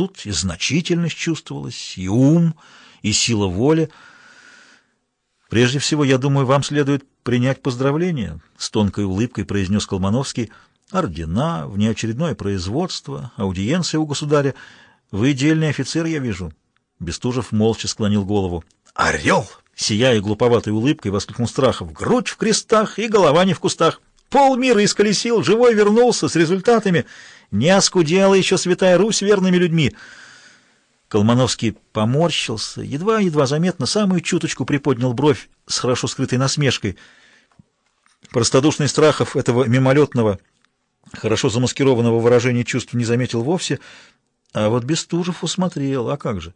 тут и значительность чувствовалась, и ум, и сила воли. Прежде всего, я думаю, вам следует принять поздравления, — с тонкой улыбкой произнес Колмановский. Ордена, внеочередное производство, аудиенция у государя. Вы дельный офицер, я вижу. Бестужев молча склонил голову. «Орел!» — сияя глуповатой улыбкой, воскликнул Страхов. «Грудь в крестах и голова не в кустах. Полмира исколесил, живой вернулся с результатами. Не оскудела еще святая Русь верными людьми». Колмановский поморщился, едва-едва заметно, самую чуточку приподнял бровь с хорошо скрытой насмешкой. Простодушный Страхов этого мимолетного, хорошо замаскированного выражения чувств не заметил вовсе, а вот Бестужев усмотрел, а как же?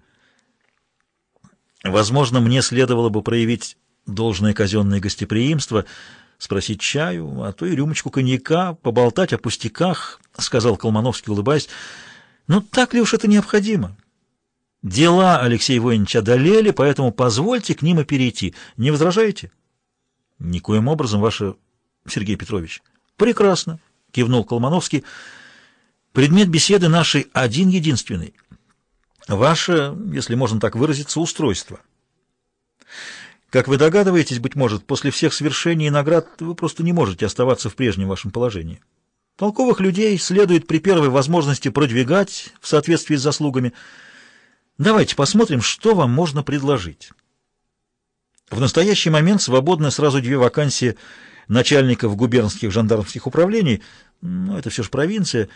Возможно, мне следовало бы проявить должное казенное гостеприимство, спросить чаю, а то и рюмочку коньяка, поболтать о пустяках, — сказал Колмановский, улыбаясь. Ну, так ли уж это необходимо? Дела Алексея Воиновича одолели, поэтому позвольте к ним и перейти. Не возражаете? Никоим образом, ваше Сергей Петрович. Прекрасно, — кивнул Колмановский. Предмет беседы нашей один-единственный — Ваше, если можно так выразиться, устройство. Как вы догадываетесь, быть может, после всех свершений и наград вы просто не можете оставаться в прежнем вашем положении. Толковых людей следует при первой возможности продвигать в соответствии с заслугами. Давайте посмотрим, что вам можно предложить. В настоящий момент свободны сразу две вакансии начальников губернских жандармских управлений, ну, это все же провинция,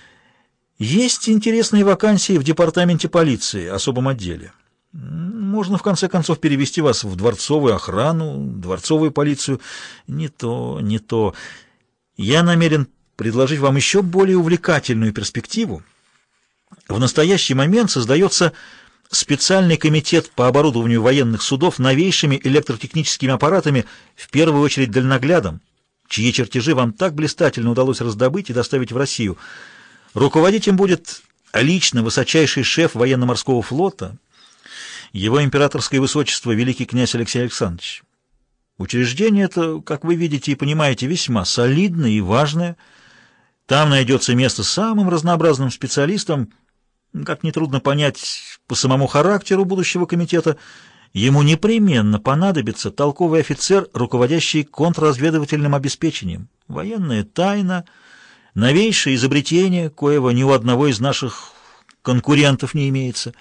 есть интересные вакансии в департаменте полиции, особом отделе. Можно, в конце концов, перевести вас в дворцовую охрану, дворцовую полицию. Не то, не то. Я намерен предложить вам еще более увлекательную перспективу. В настоящий момент создается специальный комитет по оборудованию военных судов новейшими электротехническими аппаратами, в первую очередь дальноглядом, чьи чертежи вам так блистательно удалось раздобыть и доставить в Россию – Руководить им будет лично высочайший шеф военно-морского флота, его императорское высочество великий князь Алексей Александрович. Учреждение это, как вы видите и понимаете, весьма солидное и важное. Там найдется место самым разнообразным специалистам, как нетрудно понять по самому характеру будущего комитета, ему непременно понадобится толковый офицер, руководящий контрразведывательным обеспечением. Военная тайна — Новейшее изобретение, коего ни у одного из наших конкурентов не имеется.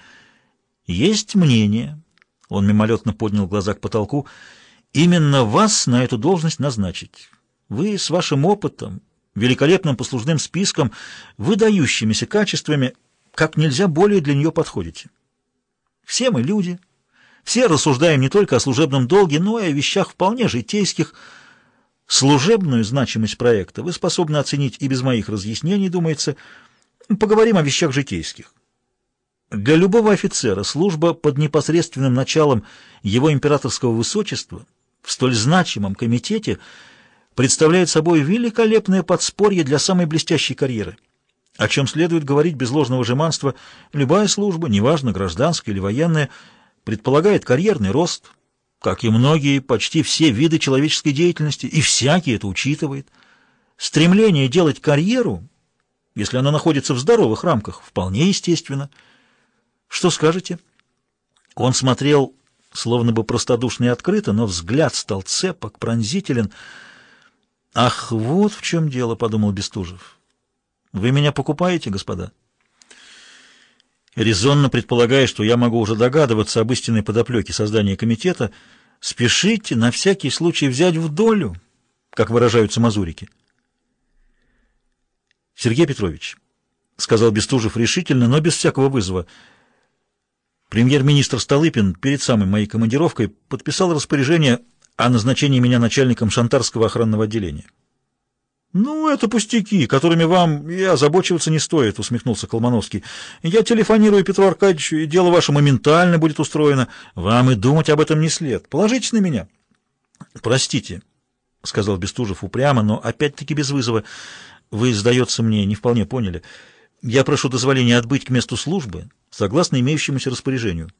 Есть мнение, он мимолетно поднял глаза к потолку, именно вас на эту должность назначить. Вы с вашим опытом, великолепным послужным списком, выдающимися качествами, как нельзя более для нее подходите. Все мы люди, все рассуждаем не только о служебном долге, но и о вещах вполне житейских, Служебную значимость проекта вы способны оценить и без моих разъяснений, думается. Поговорим о вещах житейских. Для любого офицера служба под непосредственным началом его императорского высочества в столь значимом комитете представляет собой великолепное подспорье для самой блестящей карьеры, о чем следует говорить без ложного жеманства. Любая служба, неважно, гражданская или военная, предполагает карьерный рост – как и многие, почти все виды человеческой деятельности, и всякий это учитывает. Стремление делать карьеру, если она находится в здоровых рамках, вполне естественно. Что скажете? Он смотрел, словно бы простодушно и открыто, но взгляд стал цепок, пронзителен. «Ах, вот в чем дело», — подумал Бестужев. «Вы меня покупаете, господа?» резонно предполагая, что я могу уже догадываться об истинной подоплеке создания комитета, спешите на всякий случай взять в долю, как выражаются мазурики. Сергей Петрович, — сказал Бестужев решительно, но без всякого вызова, — премьер-министр Столыпин перед самой моей командировкой подписал распоряжение о назначении меня начальником Шантарского охранного отделения. «Ну, это пустяки, которыми вам и озабочиваться не стоит», — усмехнулся Колмановский. «Я телефонирую Петру Аркадьевичу, и дело ваше моментально будет устроено. Вам и думать об этом не след. Положитесь на меня». «Простите», — сказал Бестужев упрямо, но опять-таки без вызова. «Вы, сдается мне, не вполне поняли. Я прошу дозволения отбыть к месту службы, согласно имеющемуся распоряжению».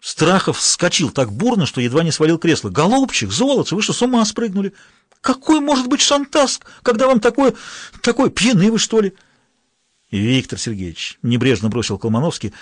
Страхов вскочил так бурно, что едва не свалил кресло. «Голубчик, золотце, вы что, с ума спрыгнули? Какой может быть шантаск, когда вам такое... такое... пьяны вы, что ли?» Виктор Сергеевич, небрежно бросил Колмановский,